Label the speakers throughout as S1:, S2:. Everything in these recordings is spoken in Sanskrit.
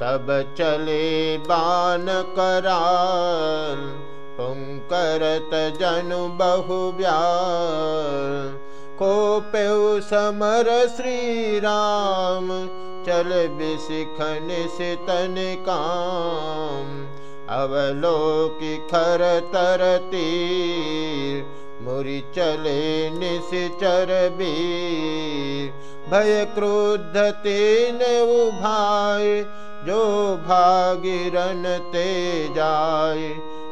S1: तब चले बान कराल पुंकरत जनु बहु व्याल को पे समर श्री राम चल बिसिखन से तन काम। अवलोकि खर तरती मुरि चले निश्चर बीर। भय क्रोध तेन उभाय जो भागिरन ते जाय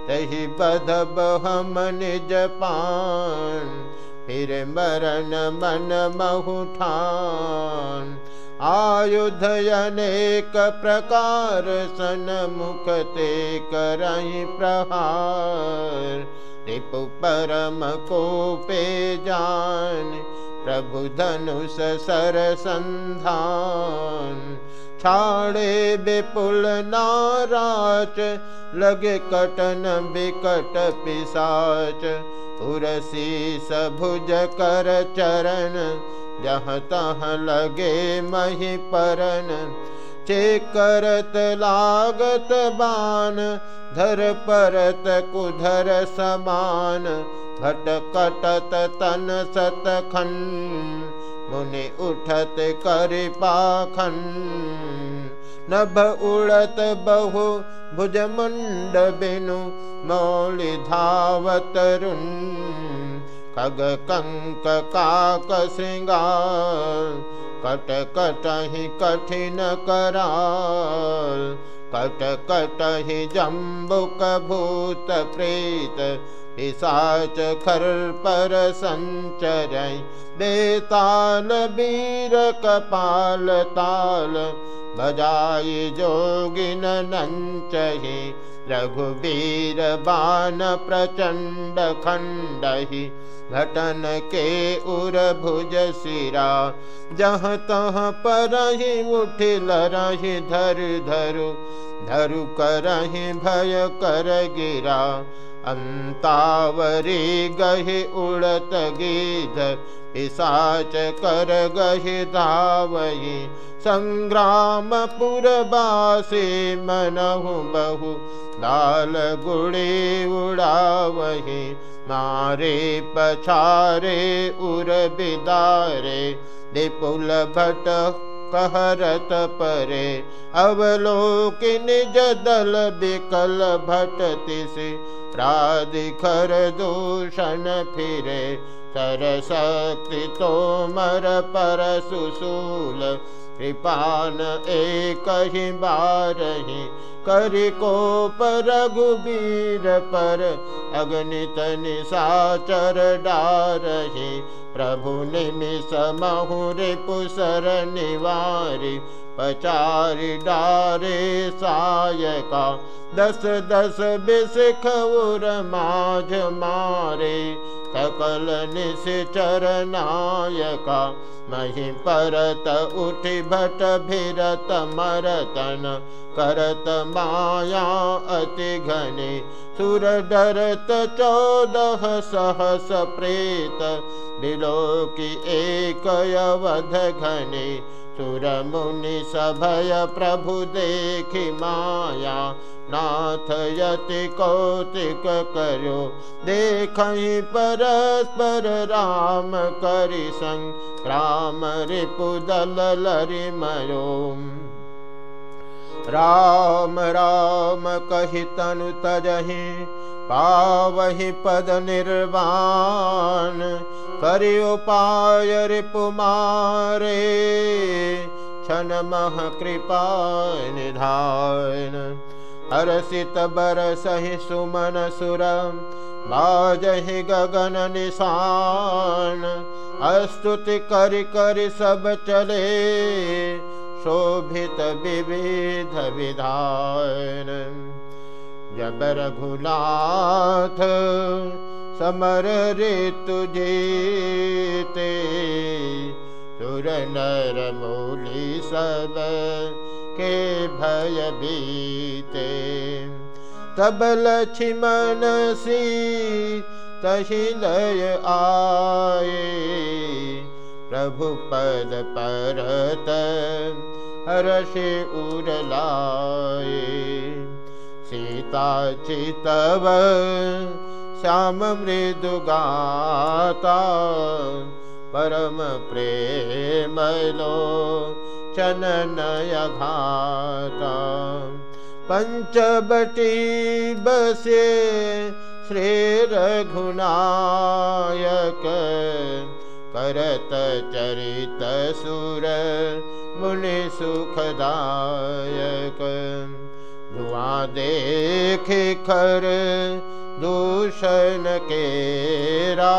S1: तही बधब हम निज पान। फिर मरण मन महुठान आयुध अनेक प्रकार, सन मुखते करही प्रहार। रिपु परम को पे जान, प्रभु धनुष सर संधान। छाड़े विपुल नाराच लगे कटन बिकट पिसाच। उरसी सभुज कर चरण जहाँ तहाँ लगे मही परन। चे करत लागत बान धर परत कुधर समान। घट कटत तन सत खन मुनि उठत कर पाखन। नभ उड़त बहु भुज मुंड बिनु मौलि धावत रुन। खग कंक काक श्रृंगार कट कटहि कठिन कराल कट कटहि जम्बुक भूत प्रेत पिशाच खर पर संचर बेताल बीर कपाल जोगिन नंचहि रघुवीर बान प्रचंड खंडहि घटन के उर भुज सिरा जह तह पर ही उठिल धर धरु धरु करहि भय कर गिरा अंतावरी गहि उड़त गीध पिसाच कर गहि धावही संग्राम पुरबासी मनहु बहु लाल गुड़ी उड़ावही। पछारे उर बिदारे विपुल भट कहरत परे। अवलोक निज दल बिकल भट तिसि प्रादिखर दूषण फिरे सरशक्ति तोमर पर कृपान एक ही बारही करि कोप रघुबीर पर अग्नित निशाचर डारहि प्रभु निमिष महुरे पुसर निवारी पचारि डारे सायका। दस दस बिसख उर माझ मारे। सकल निश्चर नायका मही उठि भट भिरत मरतन। करत माया अति घने। सुर डरत चौदह सहस प्रेत। बिलोकी एक अवध घने। सुर मुनि सभय प्रभु देखि माया नाथ यति कौतिक करो। देख परस्पर राम करि संक्राम रिपुदल लरि मयो राम राम कहि तनु तजहि पावहि पद निर्वाण। करि उपाय रिपुमारे कृपा निधान हर्षित बरसहि सुमन सुर बाजहि गगन निशान अस्तुति करि करि सब चले शोभित विविध विधान। जब रघुनाथ समर ऋतु जीते सुर नर मूली सब के भय बीते। तब लक्ष्मण सी तही लय आए। प्रभु पद परत हर्षि उरलाए। सीता चितव श्याम मृदु गाता, परम प्रेमलो चननय घाता पञ्चबटी बसे श्री रघुनायक। करत चरित सुर मुनि सुखदायक। धुआ देख खर दूषण केरा।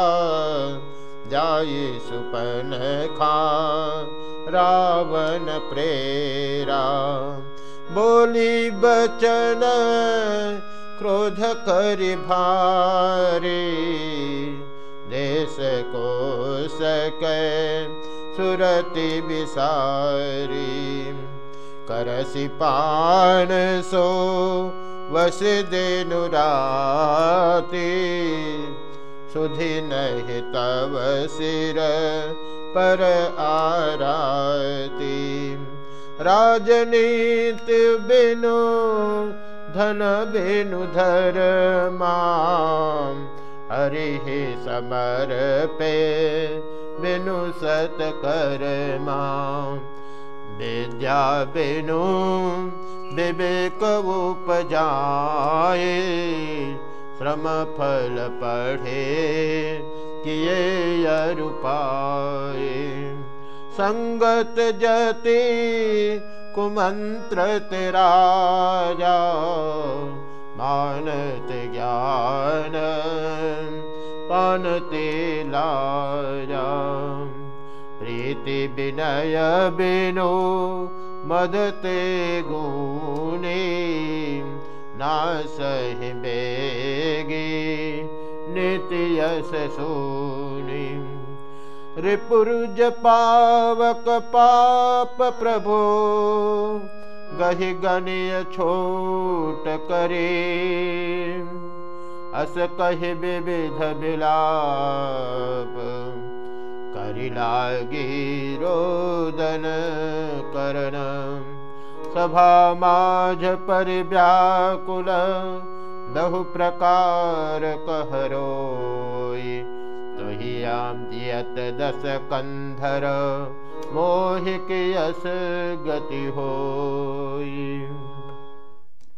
S1: जाय सुपन खा रावण प्रेरा बोली बचन क्रोध करि भारी। देश को सके सुरति विसारी। करसि पान सो वस देनु राती। सुधि नहीं तव सिर पर आराती राजनीति बिनु धन बिनु धर हरि समर पे बिनु सत कर विद्या बिनु विवेक उपजाए। श्रम फल पढ़े किए अरुपाए संगत जति कुमंत्र राजा मानत ज्ञान पानते लाजा प्रीति विनय बिनो मदते गुणे नासहि बेगी नित्यस सोनी। रिपुरुज पावक पाप प्रभो, गहि गणिय छोट करे। अस कहि विविध विलाप, करि लागी रोदन करण। सभा माझ परिव्याकुल बहु प्रकार कहरोई तुहियाम दियत दस कंधर मोहिक यस गति होई